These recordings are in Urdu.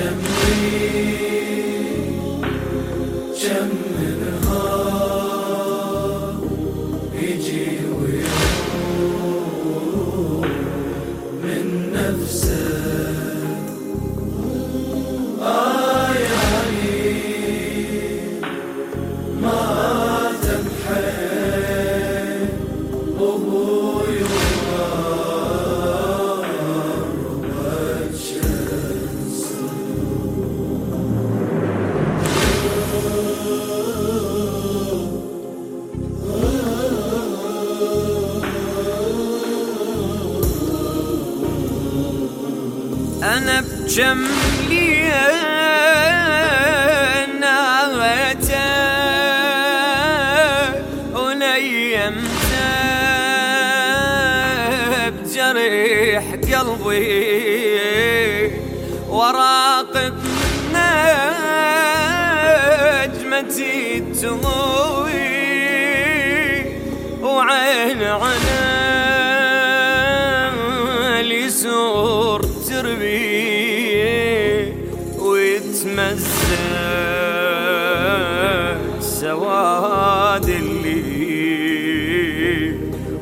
جميل جريح قلبي وراقب نجمتي تضوي وعين عنك سواد اللي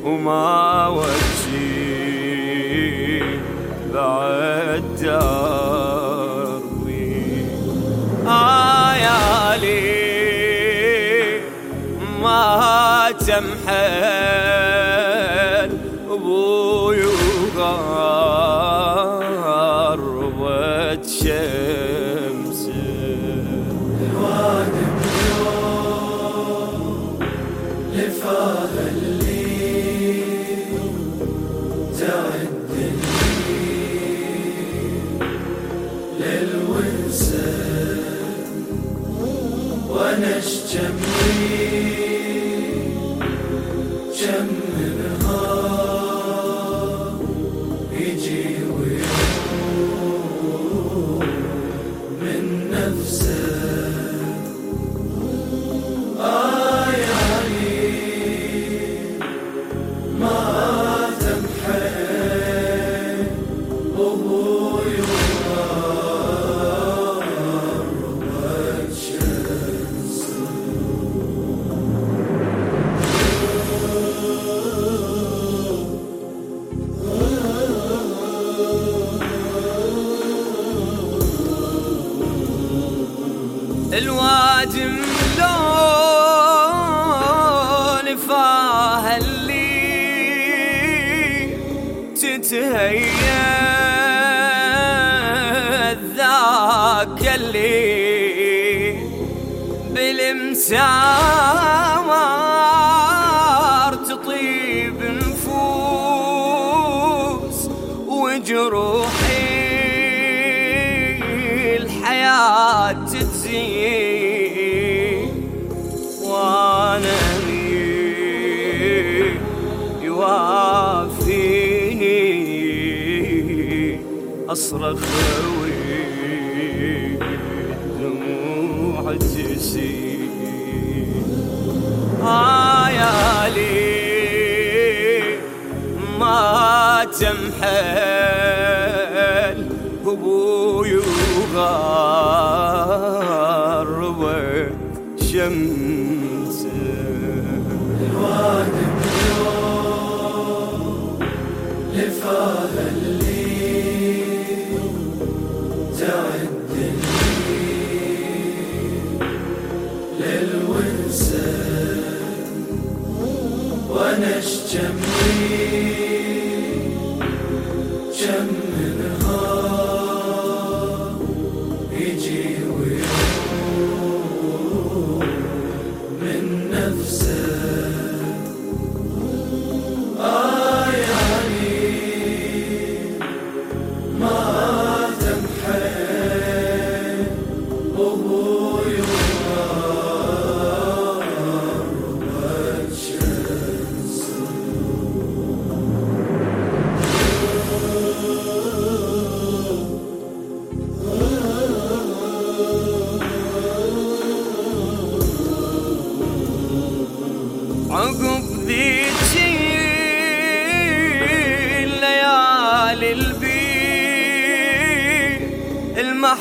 وما وجهي بعد دروي آيالي ما تمحي تجي من نفسك تهيأ ذاك اللي بالامساك اصرخ خوي دموع تسيل عيالي ما تمحل ابوي وغربه شمسه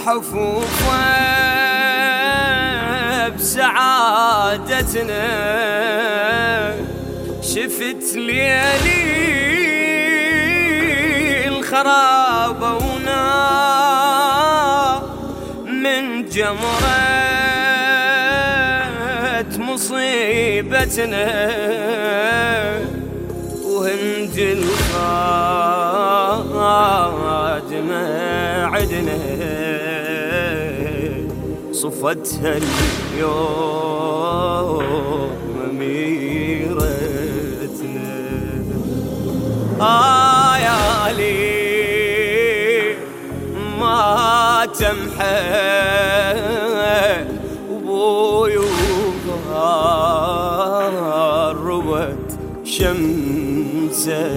حفوفه بسعادتنا شفت ليالي الخرابة ونار من جمرة مصيبتنا. وهند الخادمة عدنا. صفتها اليوم أميرتنا. آه يا علي ما تمحل وبوي غربت شمسه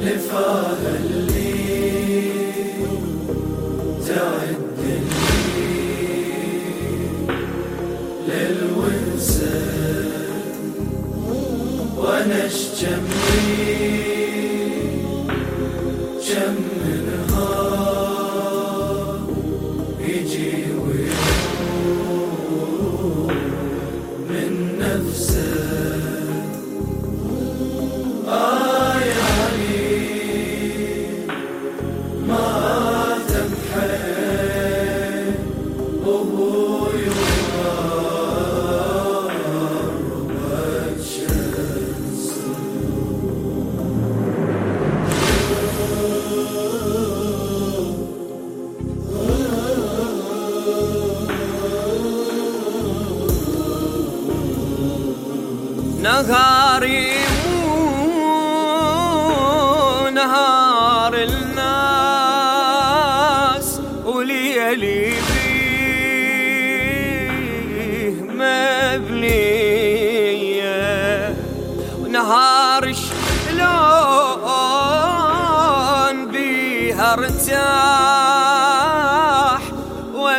لفاق اشجمي جم نهار يجي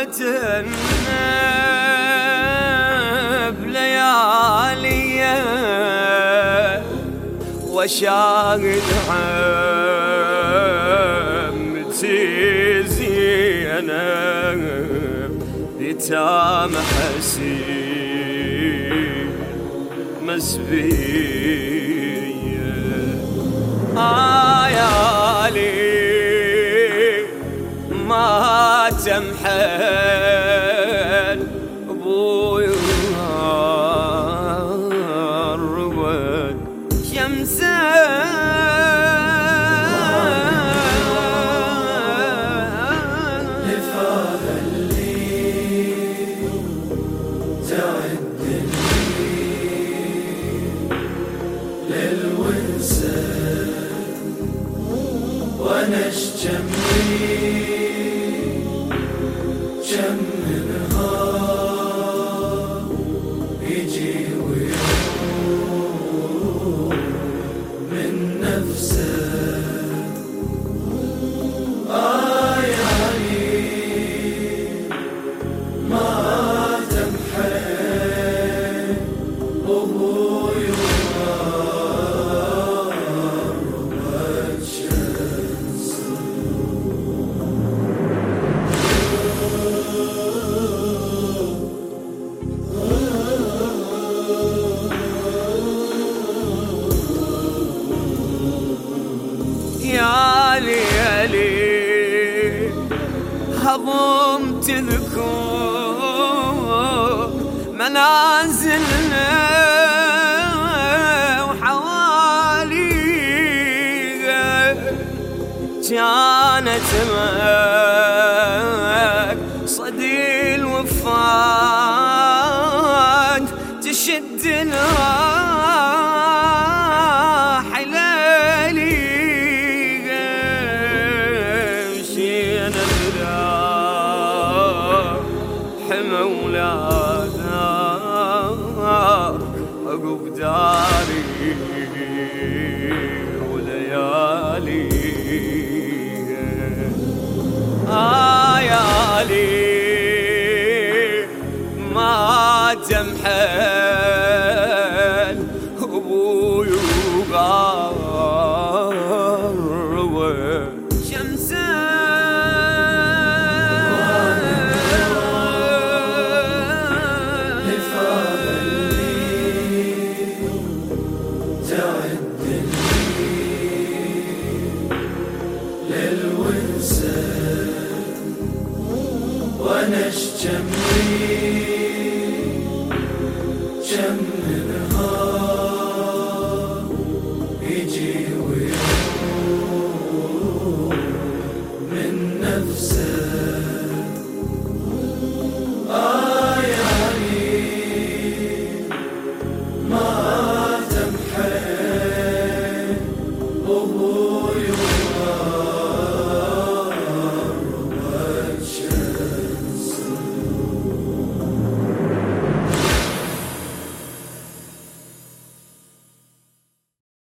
وتنى بلياليه وشاهد عمتي زينب بتام حسين مسبية لمحه منازلنا وحواليها. كانت صدي الوفات تشد الراح ليلي مشينا بلا حمى عقب داري وليالي آه يا علي ما تمحل